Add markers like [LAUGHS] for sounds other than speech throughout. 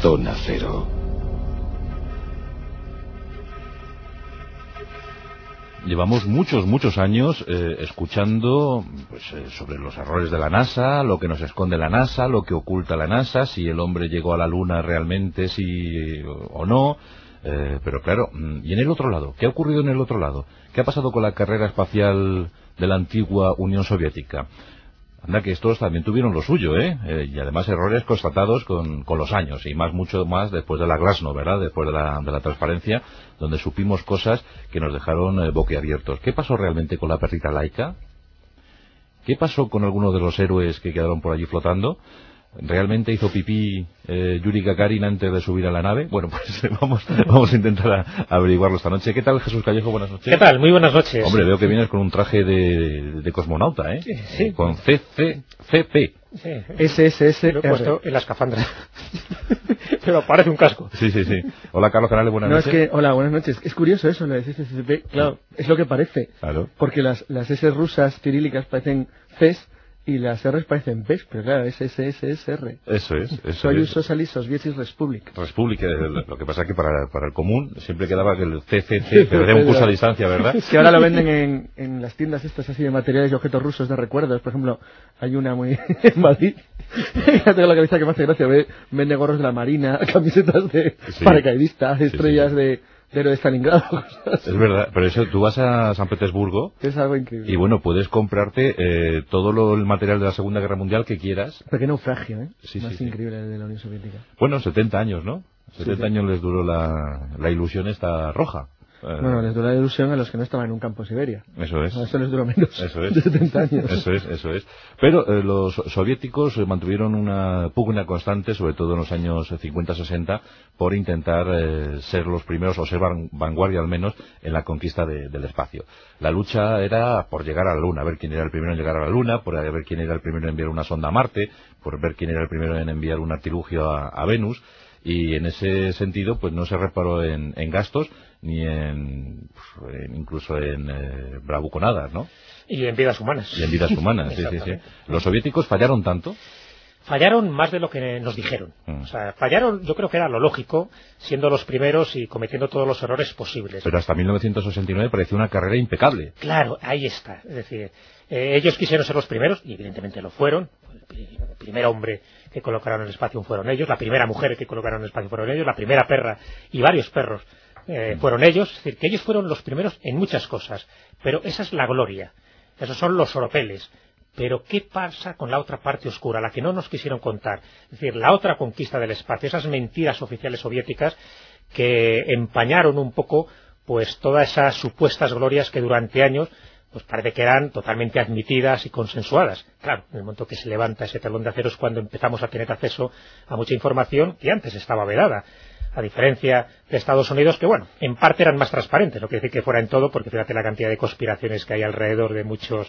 Zona Cero. Llevamos muchos, muchos años eh, escuchando pues, eh, sobre los errores de la NASA, lo que nos esconde la NASA, lo que oculta la NASA, si el hombre llegó a la Luna realmente, si o no. Eh, pero claro, mm, ¿y en el otro lado? ¿Qué ha ocurrido en el otro lado? ¿Qué ha pasado con la carrera espacial de la antigua Unión Soviética? Anda que estos también tuvieron lo suyo, ¿eh? eh y además errores constatados con, con, los años, y más, mucho más después de la Glasnost, ¿verdad? Después de la, de la transparencia, donde supimos cosas que nos dejaron eh, boquiabiertos. ¿Qué pasó realmente con la perrita laica? ¿Qué pasó con algunos de los héroes que quedaron por allí flotando? ¿Realmente hizo pipí eh, Yuri Gagarin antes de subir a la nave? Bueno, [LAUGHS] pues vamos, vamos a intentar averiguarlo esta noche. ¿Qué tal, Jesús Callejo? Buenas noches. ¿Qué tal? Muy buenas noches. Hombre, veo que vienes con un traje de, de cosmonauta, ¿eh? Sí. Con CCCP. Sí. SSS. Lo he puesto en la escafandra. [LAUGHS] Pero parece un casco. Sí, sí, sí. Hola, Carlos Canales, buenas no, noches. Es que, hola, buenas noches. Es curioso eso, lo de CCCP. Claro, es lo que parece. Claro. Porque las, las S rusas cirílicas parecen Cs y las R's parecen PES, pero claro, es SSSR. Eso es. Eso Soy es. Socialist Sovietist Republic. Republic, lo que pasa es que para, para el común siempre quedaba que el CCC, pero de un curso a distancia, ¿verdad? [LAUGHS] Que ahora lo venden en, en las tiendas estas así de materiales y objetos rusos de recuerdos. Por ejemplo, hay una muy [LAUGHS] en Madrid. [LAUGHS] tengo la cabeza que me hace gracia. Vende gorros de la Marina, camisetas de Sí. paracaidistas, estrellas sí. de, de héroe de Stalingrado. Es verdad, pero eso tú vas a San Petersburgo es algo increíble. y bueno, puedes comprarte eh, todo lo, el material de la Segunda Guerra Mundial que quieras. Pero qué naufragio, ¿eh? Sí, Más sí, increíble de la Unión Soviética. Bueno, 70 años, ¿no? 70 sí. años les duró la, la ilusión esta roja. Eh, Bueno, les duró la ilusión a los que no estaban en un campo Siberia. Eso es. Eso les duró menos Eso [LAUGHS] es. de 70 años. Eso es, eso es. Pero eh, los soviéticos eh, mantuvieron una pugna constante, sobre todo en los años 50-60, por intentar eh, ser los primeros, o ser van- vanguardia al menos, en la conquista de- del espacio. La lucha era por llegar a la Luna, a ver quién era el primero en llegar a la Luna, por ver quién era el primero en enviar una sonda a Marte, por ver quién era el primero en enviar un artilugio a, a Venus, y en ese sentido pues no se reparó en, en gastos ni en, pues, en- incluso en eh, bravuconadas, ¿no? Y en vidas humanas. Y en vidas humanas, [LAUGHS] sí, sí, sí. Los soviéticos fallaron tanto. Fallaron más de lo que nos dijeron. Mm. O sea, fallaron, yo creo que era lo lógico, siendo los primeros y cometiendo todos los errores posibles. Pero hasta 1969 pareció una carrera impecable. Claro, ahí está. Es decir, eh, ellos quisieron ser los primeros, y evidentemente lo fueron. El pri- el primer hombre que colocaron en el espacio fueron ellos, la primera mujer que colocaron en el espacio fueron ellos, la primera perra y varios perros eh, fueron ellos. Es decir, que ellos fueron los primeros en muchas cosas. Pero esa es la gloria. Esos son los oropeles. Pero ¿qué pasa con la otra parte oscura, la que no nos quisieron contar? Es decir, la otra conquista del espacio, esas mentiras oficiales soviéticas que empañaron un poco pues todas esas supuestas glorias que durante años pues parece que eran totalmente admitidas y consensuadas. Claro, en el momento que se levanta ese telón de acero es cuando empezamos a tener acceso a mucha información que antes estaba vedada. A diferencia de Estados Unidos, que bueno, en parte eran más transparentes, no quiere decir que fuera en todo, porque fíjate la cantidad de conspiraciones que hay alrededor de muchos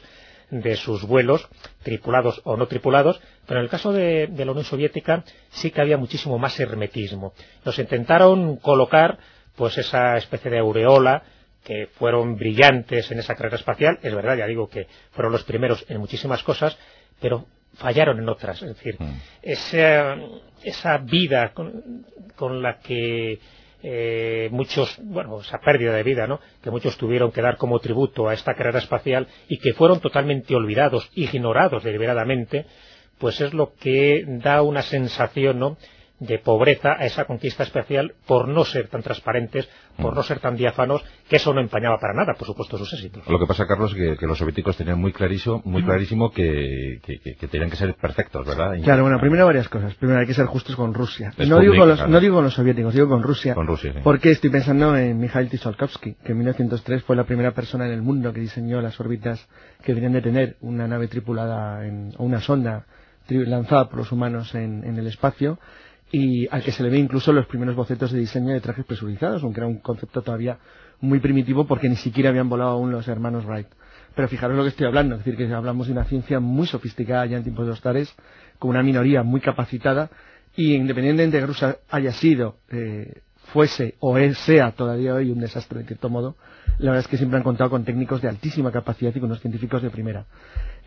de sus vuelos, tripulados o no tripulados, pero en el caso de, de la Unión Soviética sí que había muchísimo más hermetismo. Nos intentaron colocar pues esa especie de aureola que fueron brillantes en esa carrera espacial, es verdad, ya digo que fueron los primeros en muchísimas cosas, pero fallaron en otras, es decir, Mm. esa, esa vida con, con la que eh, muchos, bueno, esa pérdida de vida, ¿no? Que muchos tuvieron que dar como tributo a esta carrera espacial y que fueron totalmente olvidados, ignorados deliberadamente, pues es lo que da una sensación, ¿no? De pobreza a esa conquista espacial por no ser tan transparentes, por no ser tan diáfanos, que eso no empañaba para nada, por supuesto, sus éxitos. Lo que pasa, Carlos, que, que los soviéticos tenían muy clarísimo, muy clarísimo que, que, que- que tenían que ser perfectos, ¿verdad? Claro, bueno, primero varias cosas. Primero hay que ser justos con Rusia. No digo con, los, claro. no digo con los soviéticos, digo con Rusia. Con Rusia, sí. Porque estoy pensando en Mikhail Tsiolkovsky, que en 1903 fue la primera persona en el mundo que diseñó las órbitas que deberían de tener una nave tripulada en, o una sonda tri- lanzada por los humanos en, en el espacio y al que se le ve incluso los primeros bocetos de diseño de trajes presurizados, aunque era un concepto todavía muy primitivo porque ni siquiera habían volado aún los hermanos Wright. Pero fijaros lo que estoy hablando, es decir, que hablamos de una ciencia muy sofisticada ya en tiempos de Ostares, con una minoría muy capacitada, y independientemente de que Rusia haya sido eh, fuese o sea todavía hoy un desastre de cierto modo, la verdad es que siempre han contado con técnicos de altísima capacidad y con unos científicos de primera.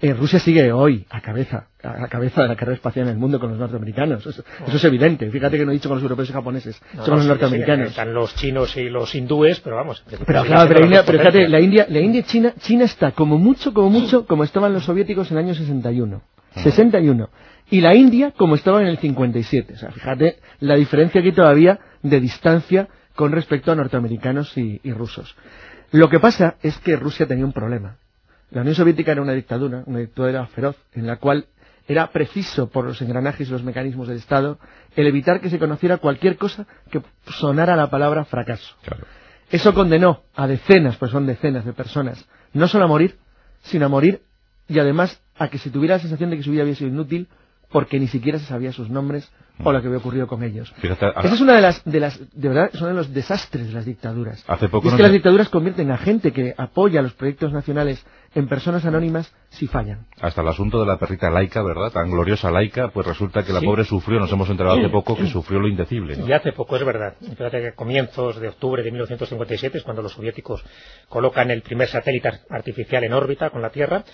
Eh, Rusia sigue hoy a cabeza, a cabeza de la carrera espacial en el mundo con los norteamericanos. Eso, es evidente. Fíjate que no he dicho con los europeos y japoneses, son los norteamericanos. están los chinos y los hindúes, pero vamos. Pero claro, pero, fíjate, la India, la India China, China está como mucho, como mucho, como estaban los soviéticos en el año 61. 61. Y la India como estaba en el 57. O sea, fíjate la diferencia aquí todavía de distancia con respecto a norteamericanos y rusos. Lo que pasa es que Rusia tenía un problema. La Unión Soviética era una dictadura, una dictadura feroz, en la cual era preciso, por los engranajes y los mecanismos del Estado, el evitar que se conociera cualquier cosa que sonara la palabra fracaso. Eso condenó a decenas, pues son decenas de personas, no solo a morir, sino a morir y además a que se tuviera la sensación de que su vida había sido inútil porque ni siquiera se sabía sus nombres o lo que había ocurrido con ellos. Esa es una de las, de las, de verdad, es uno de los desastres de las dictaduras. Hace poco es que las dictaduras convierten a gente que apoya los proyectos nacionales en personas anónimas si fallan. Hasta el asunto de la perrita laica, ¿verdad? Tan gloriosa laica, pues resulta que la pobre sufrió, nos hemos enterado hace poco que sufrió lo indecible. Y hace poco, es verdad. Fíjate que a comienzos de octubre de 1957 es cuando los soviéticos colocan el primer satélite artificial en órbita con la Tierra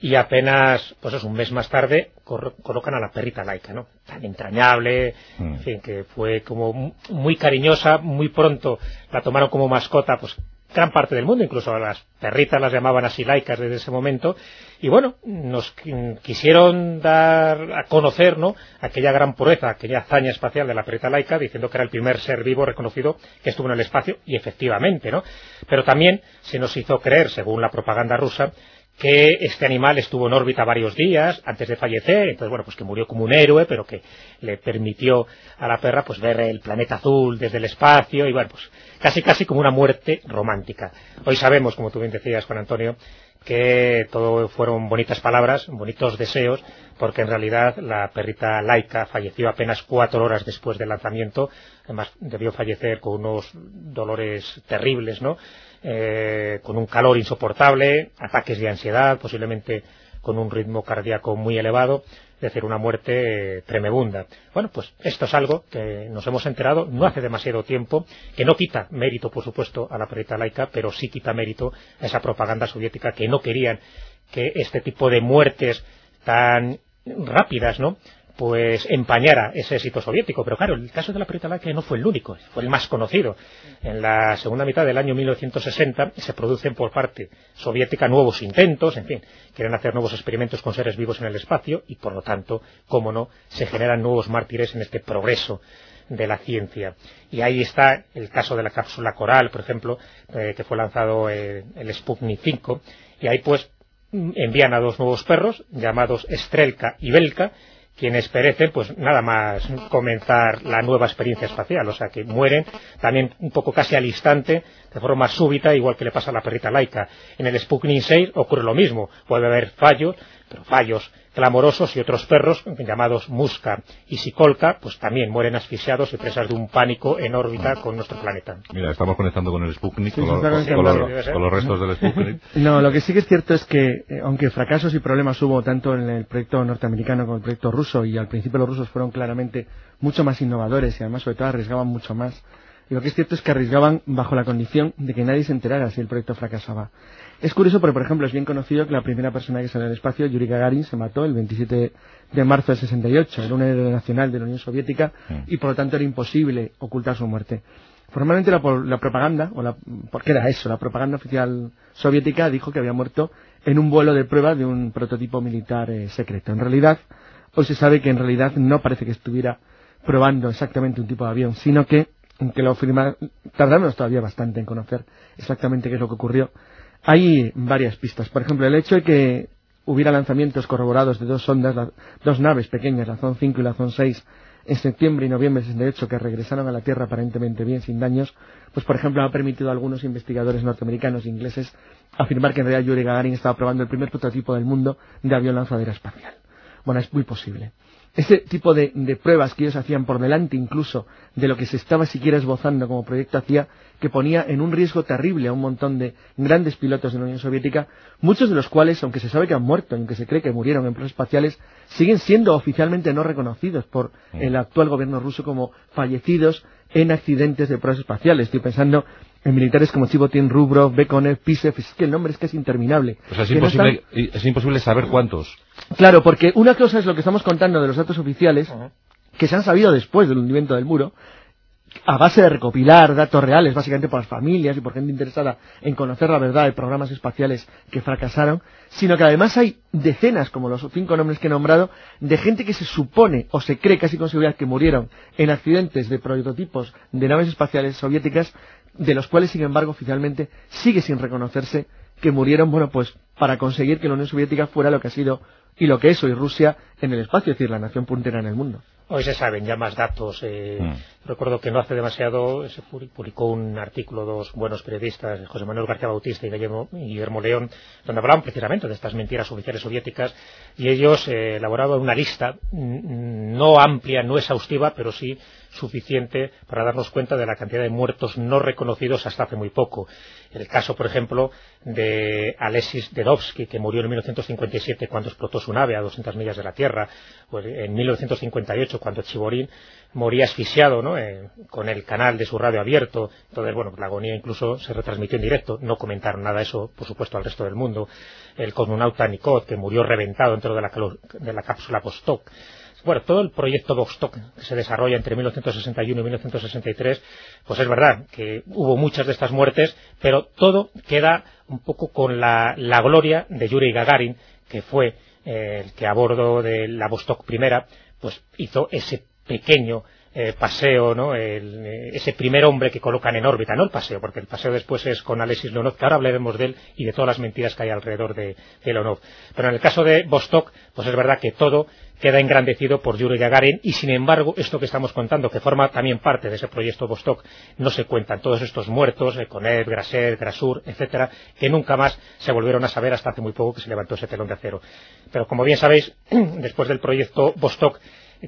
y apenas, pues es un mes más tarde, colocan a la perrita laica, ¿no? Tan entrañable, mm. en fin, que fue como muy cariñosa, muy pronto la tomaron como mascota, pues gran parte del mundo, incluso a las perritas las llamaban así laicas desde ese momento, y bueno, nos quisieron dar a conocer, ¿no?, aquella gran pureza, aquella hazaña espacial de la perrita laica, diciendo que era el primer ser vivo reconocido que estuvo en el espacio, y efectivamente, ¿no? Pero también se nos hizo creer, según la propaganda rusa, que este animal estuvo en órbita varios días antes de fallecer, entonces bueno, pues que murió como un héroe, pero que le permitió a la perra pues ver el planeta azul desde el espacio y bueno, pues casi casi como una muerte romántica. Hoy sabemos, como tú bien decías, Juan Antonio, que todo fueron bonitas palabras, bonitos deseos, porque en realidad la perrita laica falleció apenas cuatro horas después del lanzamiento, además debió fallecer con unos dolores terribles, ¿no?, eh, con un calor insoportable, ataques de ansiedad, posiblemente con un ritmo cardíaco muy elevado, es decir, una muerte eh, tremebunda. Bueno, pues esto es algo que nos hemos enterado no hace demasiado tiempo, que no quita mérito, por supuesto, a la perita laica, pero sí quita mérito a esa propaganda soviética que no querían que este tipo de muertes tan rápidas, ¿no?, pues empañara ese éxito soviético. Pero claro, el caso de la perita laica no fue el único, fue el más conocido. En la segunda mitad del año 1960 se producen por parte soviética nuevos intentos, en fin, quieren hacer nuevos experimentos con seres vivos en el espacio y por lo tanto, cómo no, se generan nuevos mártires en este progreso de la ciencia. Y ahí está el caso de la cápsula coral, por ejemplo, eh, que fue lanzado eh, el Sputnik 5, y ahí pues envían a dos nuevos perros llamados Strelka y Belka quienes perecen, pues nada más comenzar la nueva experiencia espacial, o sea que mueren también un poco casi al instante, de forma súbita, igual que le pasa a la perrita laica. En el Sputnik 6 ocurre lo mismo, puede haber fallos, pero fallos clamorosos y otros perros llamados Musca y Sicolca pues también mueren asfixiados y presas de un pánico en órbita con nuestro planeta. Mira, estamos conectando con el Sputnik, con, los, restos del Sputnik. [LAUGHS] No, lo que sí que es cierto es que, eh, aunque fracasos y problemas hubo tanto en el proyecto norteamericano como en el proyecto ruso, y al principio los rusos fueron claramente mucho más innovadores y además sobre todo arriesgaban mucho más, lo que es cierto es que arriesgaban bajo la condición de que nadie se enterara si el proyecto fracasaba. Es curioso porque, por ejemplo, es bien conocido que la primera persona que salió al espacio, Yuri Gagarin, se mató el 27 de marzo del 68. Era un héroe nacional de la Unión Soviética mm. y, por lo tanto, era imposible ocultar su muerte. Formalmente la, la propaganda, o la, qué era eso, la propaganda oficial soviética dijo que había muerto en un vuelo de prueba de un prototipo militar eh, secreto. En realidad, hoy se sabe que en realidad no parece que estuviera probando exactamente un tipo de avión, sino que, aunque lo afirma, tardamos todavía bastante en conocer exactamente qué es lo que ocurrió, hay varias pistas. Por ejemplo, el hecho de que hubiera lanzamientos corroborados de dos sondas, dos naves pequeñas, la Zone 5 y la Zone 6, en septiembre y noviembre de 68 que regresaron a la Tierra aparentemente bien, sin daños, pues por ejemplo ha permitido a algunos investigadores norteamericanos e ingleses afirmar que en realidad Yuri Gagarin estaba probando el primer prototipo del mundo de avión lanzadera espacial. Bueno, es muy posible. Ese tipo de, de, pruebas que ellos hacían por delante incluso de lo que se estaba siquiera esbozando como proyecto hacía que ponía en un riesgo terrible a un montón de grandes pilotos de la Unión Soviética, muchos de los cuales, aunque se sabe que han muerto, aunque se cree que murieron en pruebas espaciales, siguen siendo oficialmente no reconocidos por mm. el actual gobierno ruso como fallecidos en accidentes de pruebas espaciales. Estoy pensando en militares como Chibotin, Rubrov, Bekonev, Pisev, es que el nombre es que es interminable. es, imposible, es imposible saber cuántos. Claro, porque una cosa es lo que estamos contando de los datos oficiales, que se han sabido después del hundimiento del muro, a base de recopilar datos reales, básicamente por las familias y por gente interesada en conocer la verdad de programas espaciales que fracasaron, sino que además hay decenas, como los cinco nombres que he nombrado, de gente que se supone o se cree casi con seguridad que murieron en accidentes de prototipos de naves espaciales soviéticas, de los cuales, sin embargo, oficialmente sigue sin reconocerse que murieron, bueno, pues para conseguir que la Unión Soviética fuera lo que ha sido y lo que es hoy Rusia en el espacio, es decir, la nación puntera en el mundo. Hoy se saben ya más datos. Eh, mm. Recuerdo que no hace demasiado se publicó un artículo dos buenos periodistas, José Manuel García Bautista y Guillermo, León, donde hablaban precisamente de estas mentiras oficiales soviéticas y ellos eh, elaboraban una lista no amplia, no exhaustiva, pero sí suficiente para darnos cuenta de la cantidad de muertos no reconocidos hasta hace muy poco. El caso, por ejemplo, de Alexis Dedovsky, que murió en 1957 cuando explotó su nave a 200 millas de la Tierra, o en 1958 cuando Chiborín moría asfixiado ¿no? Eh, con el canal de su radio abierto. Entonces, bueno, la agonía incluso se retransmitió en directo. No comentaron nada eso, por supuesto, al resto del mundo. El cosmonauta Nikot, que murió reventado dentro de la, de la cápsula Vostok bueno, todo el proyecto Vostok que se desarrolla entre 1961 y 1963, pues es verdad que hubo muchas de estas muertes, pero todo queda un poco con la, gloria de Yuri Gagarin, que fue eh, el que a bordo de la Vostok primera, pues hizo ese pequeño eh, paseo, ¿no? Eh, ese primer hombre que colocan en órbita, no el paseo, porque el paseo después es con Alexis Leonov, que ahora hablaremos de él y de todas las mentiras que hay alrededor de, de. Pero en el caso de Vostok, pues es verdad que todo queda engrandecido por Yuri Gagarin y sin embargo esto que estamos contando, que forma también parte de ese proyecto Vostok, no se cuentan todos estos muertos, eh, Konev, Grasser, Grasur, etcétera, que nunca más se volvieron a saber hasta hace muy poco que se levantó ese telón de acero. Pero como bien sabéis, [CLEARS THROAT] después del proyecto Vostok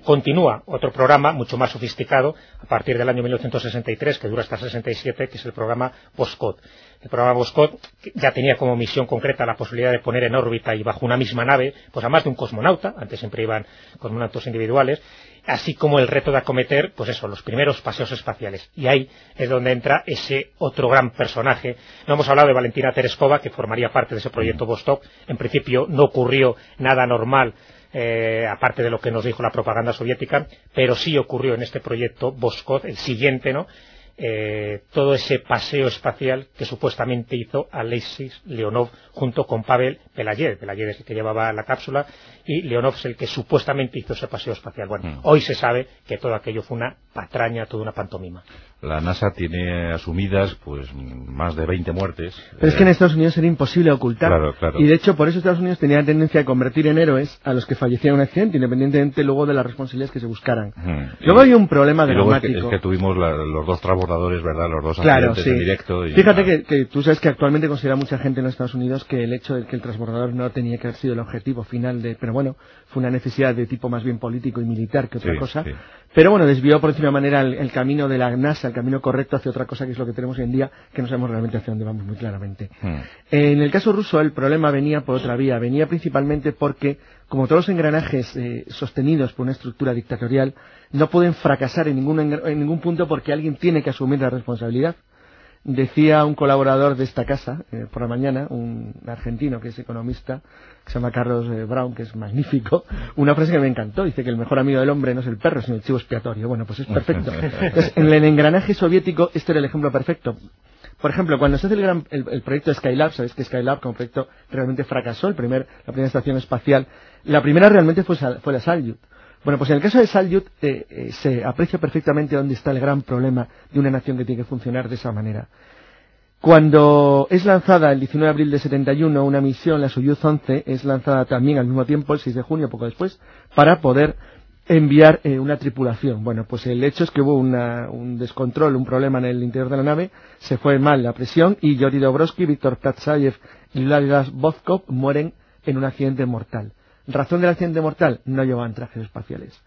Continúa otro programa mucho más sofisticado a partir del año 1963, que dura hasta 67, que es el programa Boscot. El programa Boscot ya tenía como misión concreta la posibilidad de poner en órbita y bajo una misma nave, pues a más de un cosmonauta, antes siempre iban cosmonautas individuales, así como el reto de acometer, pues eso, los primeros paseos espaciales. Y ahí es donde entra ese otro gran personaje. No hemos hablado de Valentina Tereskova, que formaría parte de ese proyecto Vostok. En principio no ocurrió nada normal eh, aparte de lo que nos dijo la propaganda soviética, pero sí ocurrió en este proyecto Voskov, el siguiente, ¿no? Eh, todo ese paseo espacial que supuestamente hizo Alexis Leonov junto con Pavel Pelayev. Pelayev es el que llevaba la cápsula y Leonov es el que supuestamente hizo ese paseo espacial. Bueno, mm. hoy se sabe que todo aquello fue una patraña, toda una pantomima. La NASA tiene asumidas pues más de 20 muertes. Pero es que en Estados Unidos era imposible ocultar. Y de hecho, por eso Estados Unidos tenía la tendencia a convertir en héroes a los que fallecían en un accidente, independientemente luego de las responsabilidades que se buscaran. Luego hay un problema dramático. Es que, tuvimos los dos transbordadores, ¿verdad? Los dos accidentes en directo. Fíjate que, que, tú sabes que actualmente considera mucha gente en los Estados Unidos que el hecho de que el transbordador no tenía que haber sido el objetivo final de... Pero bueno, fue una necesidad de tipo más bien político y militar que otra cosa. Pero bueno, desvió por encima manera el, camino de la NASA, el camino correcto hacia otra cosa que es lo que tenemos hoy en día, que no sabemos realmente hacia dónde vamos muy claramente. Hmm. En el caso ruso el problema venía por otra vía, venía principalmente porque, como todos los engranajes eh, sostenidos por una estructura dictatorial, no pueden fracasar en ningún, en ningún punto porque alguien tiene que asumir la responsabilidad. Decía un colaborador de esta casa, eh, por la mañana, un argentino que es economista, que se llama Carlos eh, Brown, que es magnífico, [LAUGHS] una frase que me encantó. Dice que el mejor amigo del hombre no es el perro, sino el chivo expiatorio. Bueno, pues es perfecto. [LAUGHS] en el engranaje soviético, este era el ejemplo perfecto. Por ejemplo, cuando se hace el, gran, el, proyecto Skylab, sabéis que Skylab como proyecto realmente fracasó, el primer, la primera estación espacial, la primera realmente fue, fue la Salyut. Bueno, pues en el caso de Salyut eh, eh, se aprecia perfectamente dónde está el gran problema de una nación que tiene que funcionar de esa manera. Cuando es lanzada el 19 de abril de 71 una misión, la Soyuz 11, es lanzada también al mismo tiempo, el 6 de junio, poco después, para poder enviar eh, una tripulación. Bueno, pues el hecho es que hubo un descontrol, un problema en el interior de la nave, se fue mal la presión y Yori Dobrovsky, Víctor Platsayev y Vladislav Vodkov mueren en un accidente mortal. Razón del accidente mortal, no llevaban trajes espaciales.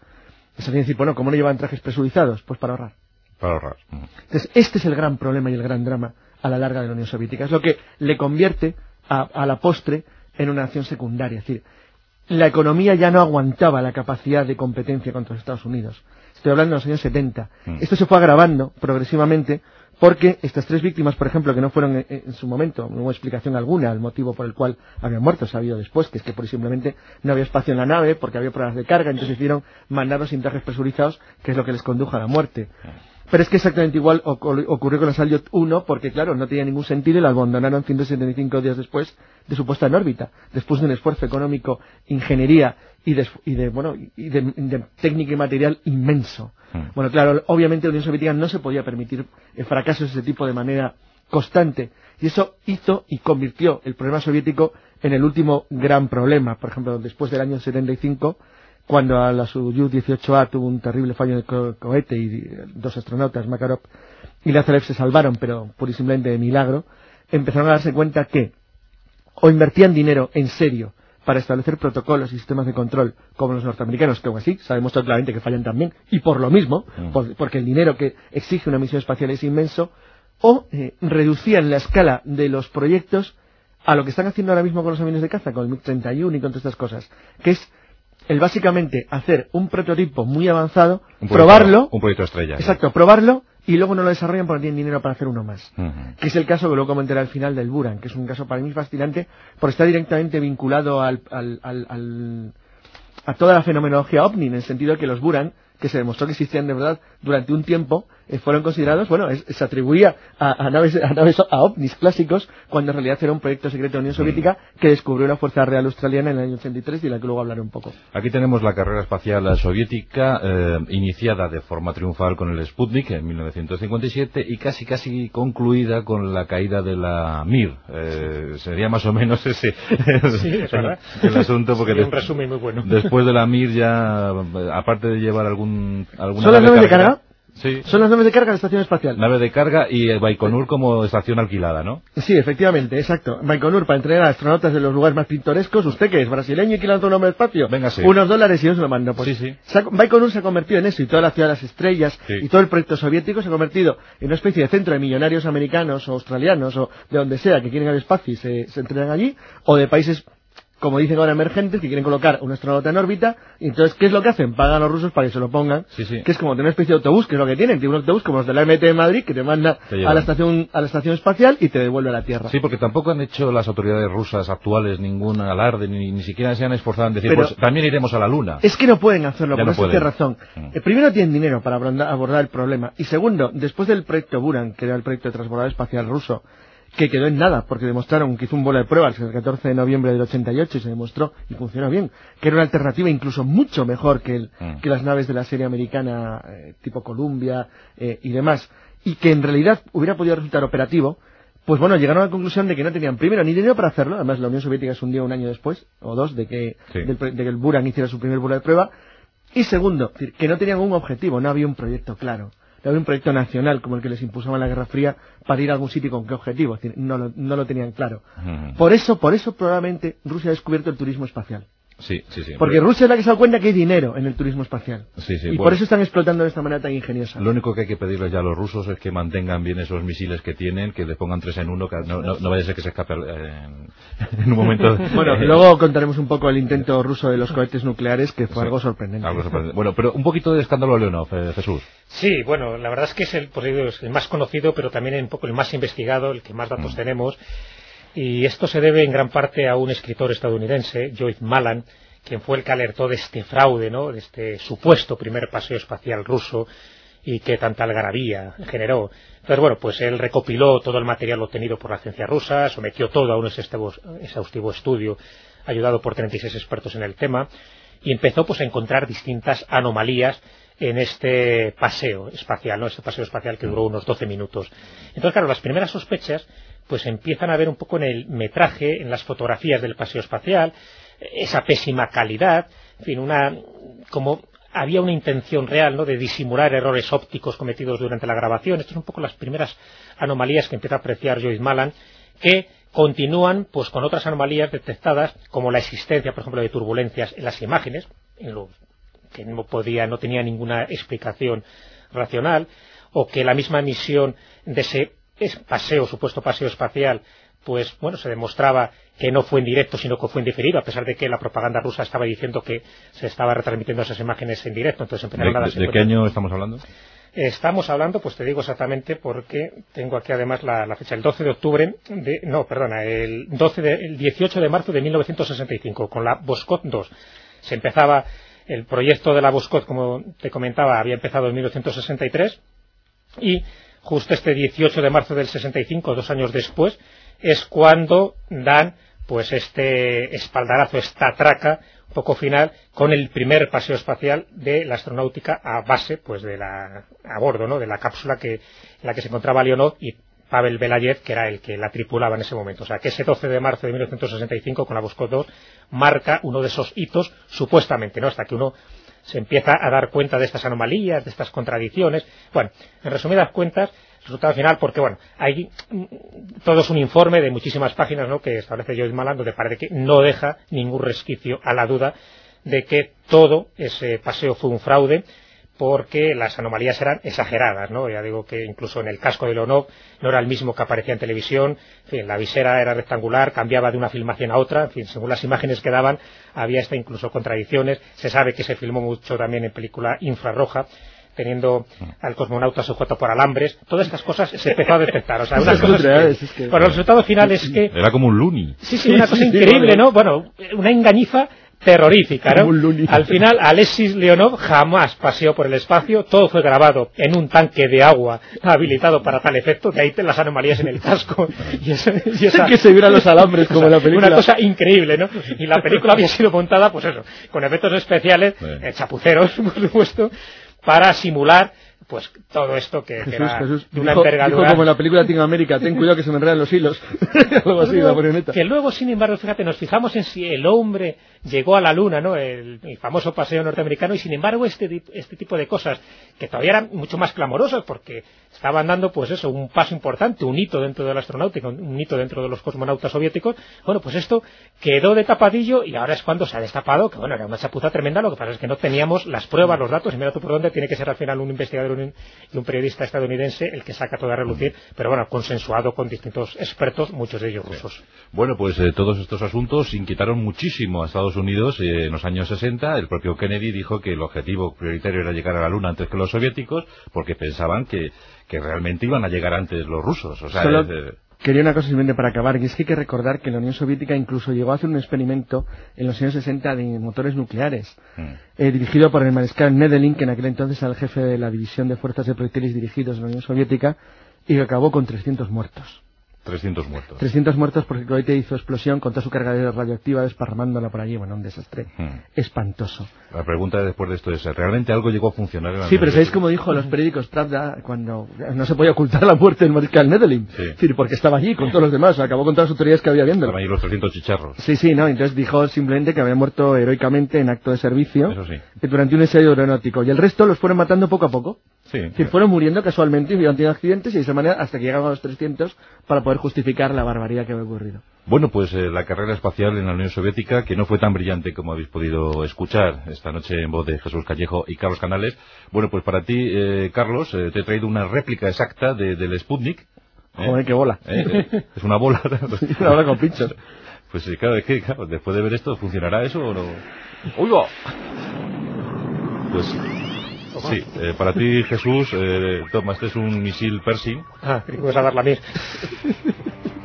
Es decir, bueno, ¿cómo no llevaban trajes presurizados? Pues para ahorrar. Para ahorrar. Entonces, este es el gran problema y el gran drama a la larga de la Unión Soviética. Es lo que le convierte a, a la postre en una nación secundaria. Es decir, la economía ya no aguantaba la capacidad de competencia contra los Estados Unidos. Estoy hablando de los años 70. Mm. Esto se fue agravando progresivamente porque estas tres víctimas, por ejemplo, que no fueron en, en su momento, no hubo explicación alguna al motivo por el cual habían muerto, se ha habido después, que es que por simplemente no había espacio en la nave, porque había problemas de carga, entonces hicieron mandados sin trajes presurizados, que es lo que les condujo a la muerte. Pero es que exactamente igual ocu- ocurrió con la Salyut 1, porque claro, no tenía ningún sentido y la abandonaron 175 días después de su puesta en órbita, después de un esfuerzo económico, ingeniería y de, y de, bueno, y de, de técnica y material inmenso. Mm. Bueno, claro, obviamente la Unión Soviética no se podía permitir fracasos de ese tipo de manera constante. Y eso hizo y convirtió el problema soviético en el último gran problema. Por ejemplo, después del año 75, cuando a la Soyuz 18A tuvo un terrible fallo de co- cohete y eh, dos astronautas, Makarov y Lazarev, se salvaron, pero pura y simplemente de milagro, empezaron a darse cuenta que o invertían dinero en serio para establecer protocolos y sistemas de control como los norteamericanos, que aún así sabemos claramente que fallan también, y por lo mismo, Mm. por- porque el dinero que exige una misión espacial es inmenso, o eh, reducían la escala de los proyectos a lo que están haciendo ahora mismo con los aviones de caza, con el MiG-31 y con todas estas cosas, que es el básicamente hacer un prototipo muy avanzado, Un proyecto- probarlo, Un proyecto estrella. exacto, probarlo y luego no lo desarrollan porque no tienen dinero para hacer uno más que es el caso que luego comentaré al final del Buran, que es un caso para mí fascinante por estar directamente vinculado al, al- al- al- a toda la fenomenología ovni, en el sentido de que los Buran, que se demostró que existían de verdad durante un tiempo, eh, fueron considerados, bueno, es- se atribuía a, a naves, a naves, a ovnis clásicos, cuando en realidad era un proyecto secreto de la Unión Soviética que descubrió la Fuerza Real Australiana en el año 83 y de la que luego hablaré un poco. Aquí tenemos la carrera espacial soviética eh, iniciada de forma triunfal con el Sputnik en 1957 y casi casi concluida con la caída de la Mir. Eh, sería más o menos ese [LAUGHS] Sí, el asunto porque Sería un des- resumen muy bueno. después de la Mir ya aparte de llevar algún alguna ¿Son las nave naves de carga? Sí. Son las naves de carga de la Estación Espacial. Nave de carga y Baikonur como estación alquilada, ¿no? Sí, efectivamente, exacto. Baikonur para entrenar a astronautas de los lugares más pintorescos. ¿Usted que es brasileño y que lanza un hombre al espacio? Véngase. Unos dólares y yo se lo mando. Pues, Sí, sí. se ha- Baikonur se ha convertido en eso y toda la ciudad de las estrellas Sí. y todo el proyecto soviético se ha convertido en una especie de centro de millonarios americanos o australianos o de donde sea que quieren ir al espacio y se, se entrenan allí o de países como dicen ahora emergentes, que quieren colocar un astronauta en órbita, y entonces, ¿qué es lo que hacen? Pagan a los rusos para que se lo pongan, Sí, sí. que es como tener una especie de autobús, que es lo que tienen, tienen un autobús como los de la MT de Madrid, que te manda Te a la estación, a la estación espacial y te devuelve a la Tierra. Sí, porque tampoco han hecho las autoridades rusas actuales ningún alarde, ni, ni siquiera se han esforzado en decir, Pero- pues también iremos a la Luna. Es que no pueden hacerlo, Ya por no eso tiene razón. Mm. Eh, primero tienen dinero para abordar, abordar el problema. Y segundo, después del proyecto Buran, que era el proyecto de transbordador espacial ruso, que quedó en nada, porque demostraron que hizo un vuelo de pruebas el 14 de noviembre del 88 y se demostró, y funcionó bien, que era una alternativa incluso mucho mejor que, el- Mm. que las naves de la serie americana eh, tipo Columbia eh, y demás, y que en realidad hubiera podido resultar operativo, pues bueno, llegaron a la conclusión de que no tenían primero ni dinero para hacerlo, además la Unión Soviética se hundió un año después, o dos, de que, Sí. del de que el Buran hiciera su primer vuelo de prueba, y segundo, que no tenían un objetivo, no había un proyecto claro. No había un proyecto nacional como el que les impulsaba en la Guerra Fría para ir a algún sitio con qué objetivo. Es decir, no lo, no lo tenían claro. Por eso, por eso probablemente Rusia ha descubierto el turismo espacial. Sí, sí, sí. Porque Rusia es la que se dado cuenta que hay dinero en el turismo espacial. Sí, sí, y bueno. por eso están explotando de esta manera tan ingeniosa. Lo único que hay que pedirles ya a los rusos es que mantengan bien esos misiles que tienen, que les pongan tres en uno, que no, no- no vaya a ser que se escape eh, en, [LAUGHS] en un momento. [LAUGHS] Bueno, eh, luego contaremos un poco el intento ruso de los cohetes nucleares, que fue Sí. algo sorprendente. algo sorprendente. Bueno, pero un poquito de escándalo Leonov, eh, Jesús. Sí, bueno, la verdad es que es el, pues el más conocido, pero también un poco el más investigado, el que más datos Mm. tenemos. Y esto se debe en gran parte a un escritor estadounidense, Joyce Malan, quien fue el que alertó de este fraude, ¿no? de este supuesto primer paseo espacial ruso y que tanta algarabía generó. Entonces, bueno, pues él recopiló todo el material obtenido por la ciencia rusa, sometió todo a un exhaustivo, estudio ayudado por 36 expertos en el tema y empezó pues a encontrar distintas anomalías en este paseo espacial, ¿no? Este paseo espacial que duró unos 12 minutos. Entonces, claro, las primeras sospechas pues empiezan a ver un poco en el metraje, en las fotografías del paseo espacial, esa pésima calidad, en fin, una como había una intención real, ¿no? de disimular errores ópticos cometidos durante la grabación. Estas son un poco las primeras anomalías que empieza a apreciar Joyce Malan, que continúan pues con otras anomalías detectadas como la existencia, por ejemplo, de turbulencias en las imágenes, en lo que no podía, no tenía ninguna explicación racional, o que la misma emisión de ese paseo, supuesto paseo espacial, pues bueno, se demostraba que no fue en directo, sino que fue en diferido, a pesar de que la propaganda rusa estaba diciendo que se estaba retransmitiendo esas imágenes en directo. Entonces ¿De, a ¿De qué año estamos hablando? Estamos hablando, pues te digo exactamente porque tengo aquí además la, fecha, el 12 de octubre, de, no, perdona, el, 12 de, el 18 de marzo de 1965, con la Boscot 2. Se empezaba, el proyecto de la Boscot, como te comentaba, había empezado en 1963 y justo este 18 de marzo del 65, dos años después, es cuando dan pues este espaldarazo, esta traca poco final con el primer paseo espacial de la astronáutica a base pues de la a bordo ¿no? de la cápsula que en la que se encontraba Leonov y Pavel Belayev que era el que la tripulaba en ese momento o sea que ese 12 de marzo de 1965 con la Voskhod 2 marca uno de esos hitos supuestamente no hasta que uno se empieza a dar cuenta de estas anomalías de estas contradicciones bueno en resumidas cuentas resultado final porque bueno hay mm, todo es un informe de muchísimas páginas ¿no? que establece Joyce Malan donde parece que no deja ningún resquicio a la duda de que todo ese paseo fue un fraude porque las anomalías eran exageradas, ¿no? Ya digo que incluso en el casco de Leonov no era el mismo que aparecía en televisión, en fin, la visera era rectangular, cambiaba de una filmación a otra, en fin, según las imágenes que daban había hasta incluso contradicciones, se sabe que se filmó mucho también en película infrarroja, teniendo al cosmonauta sujeto por alambres, todas estas cosas se empezó a detectar. O sea, [LAUGHS] unas cosas que, el resultado final es que... Era como un loony. Sí, sí, una cosa increíble, ¿no? Bueno, una engañiza terrorífica, ¿no? Al final, Alexis Leonov jamás paseó por el espacio, todo fue grabado en un tanque de agua habilitado para tal efecto, de ahí las anomalías en el casco. [LAUGHS] Y, eso, y que se vieran los alambres como en la película. Una cosa increíble, ¿no? Y la película había sido montada, pues eso, con efectos especiales, eh, chapuceros, [LAUGHS] por supuesto, para simular pues todo esto que, Jesús, era Jesús, de una dijo, envergadura. Dijo como en la película Latinoamérica, ten cuidado que se me enredan los hilos. [LAUGHS] Algo así, la marioneta. Que luego, sin embargo, fíjate, nos fijamos en si el hombre llegó a la luna, ¿no? El, el famoso paseo norteamericano, y sin embargo, este, este tipo de cosas, que todavía eran mucho más clamorosas, porque estaban dando, pues eso, un paso importante, un hito dentro de la astronáutica, un hito dentro de los cosmonautas soviéticos, bueno, pues esto quedó de tapadillo y ahora es cuando se ha destapado, que bueno, era una chapuza tremenda, lo que pasa es que no teníamos las pruebas, los datos, y mira tú por dónde tiene que ser al final un investigador y un periodista estadounidense el que saca todo a relucir, pero bueno, consensuado con distintos expertos, muchos de ellos rusos. Bueno, pues eh, todos estos asuntos inquietaron muchísimo a Estados Unidos eh, en los años 60. El propio Kennedy dijo que el objetivo prioritario era llegar a la Luna antes que los soviéticos, porque pensaban que, que realmente iban a llegar antes los rusos. O sea, Solo- es, eh, Quería una cosa simplemente para acabar, y es que hay que recordar que la Unión Soviética incluso llegó a hacer un experimento en los años 60 de motores nucleares, mm. eh, dirigido por el mariscal Nedelin, que en aquel entonces era el jefe de la División de Fuerzas de Proyectiles Dirigidos de la Unión Soviética, y que acabó con 300 muertos. 300 muertos. 300 muertos porque el cohete hizo explosión con toda su carga de radioactiva desparramándola por allí. Bueno, un desastre Mm. espantoso. La pregunta después de esto es, ¿realmente algo llegó a funcionar en la Sí, pero ¿sabéis cómo dijo los periódicos Pravda cuando no se podía ocultar la muerte del mariscal Nedelin? Sí. Es decir, porque estaba allí con todos los demás, acabó con todas las autoridades que había viéndolo. Estaban ahí los 300 chicharros. Sí, sí, no, entonces dijo simplemente que había muerto heroicamente en acto de servicio Eso sí. durante un ensayo aeronáutico. Y el resto los fueron matando poco a poco. Sí. Es decir, fueron muriendo casualmente y teniendo accidentes y de esa manera hasta que llegaban a los 300 para poder justificar la barbaridad que había ocurrido. Bueno, pues eh, la carrera espacial en la Unión Soviética, que no fue tan brillante como habéis podido escuchar esta noche en voz de Jesús Callejo y Carlos Canales. Bueno, pues para ti, eh, Carlos, eh, te he traído una réplica exacta de- del Sputnik. ¿eh? Joder, qué bola. ¿Eh? Eh, Es una bola. [LAUGHS] Una bola con pinchos. Pues claro, es que claro, después de ver esto, ¿funcionará eso o no? ¡Oiga! Pues sí, eh, para ti, Jesús, eh, toma, este es un misil Pershing. Ah, que ibas a dar la mía. [LAUGHS]